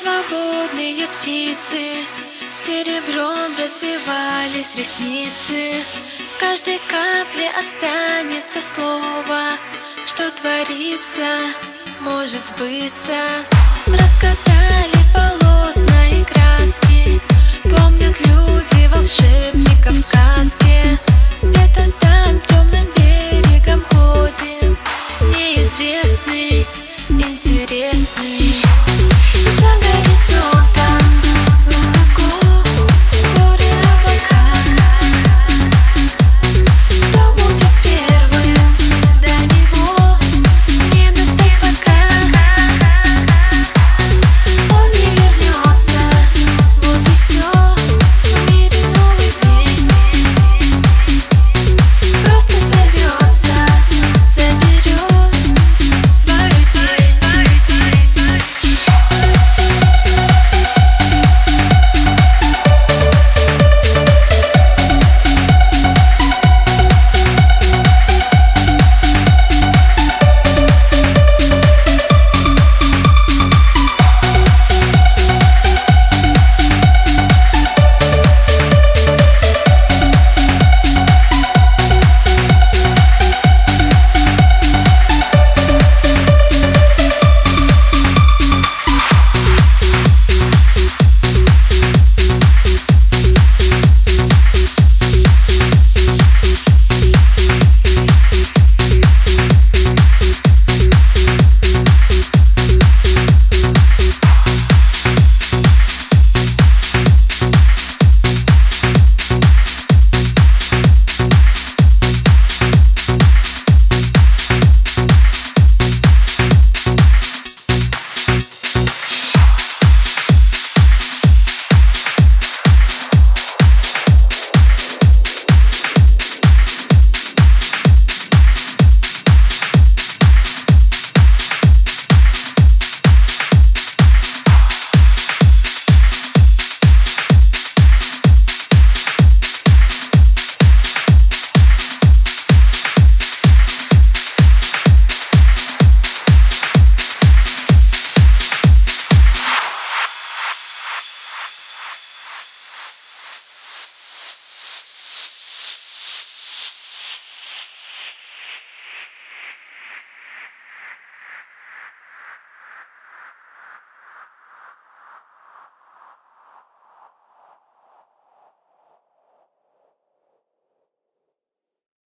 Свободные птицы. Серебром развивались ресницы. В каждой капле останется слово Что творится, может сбыться. Раскатали полотна и краски. Помнят люди волшебников сказки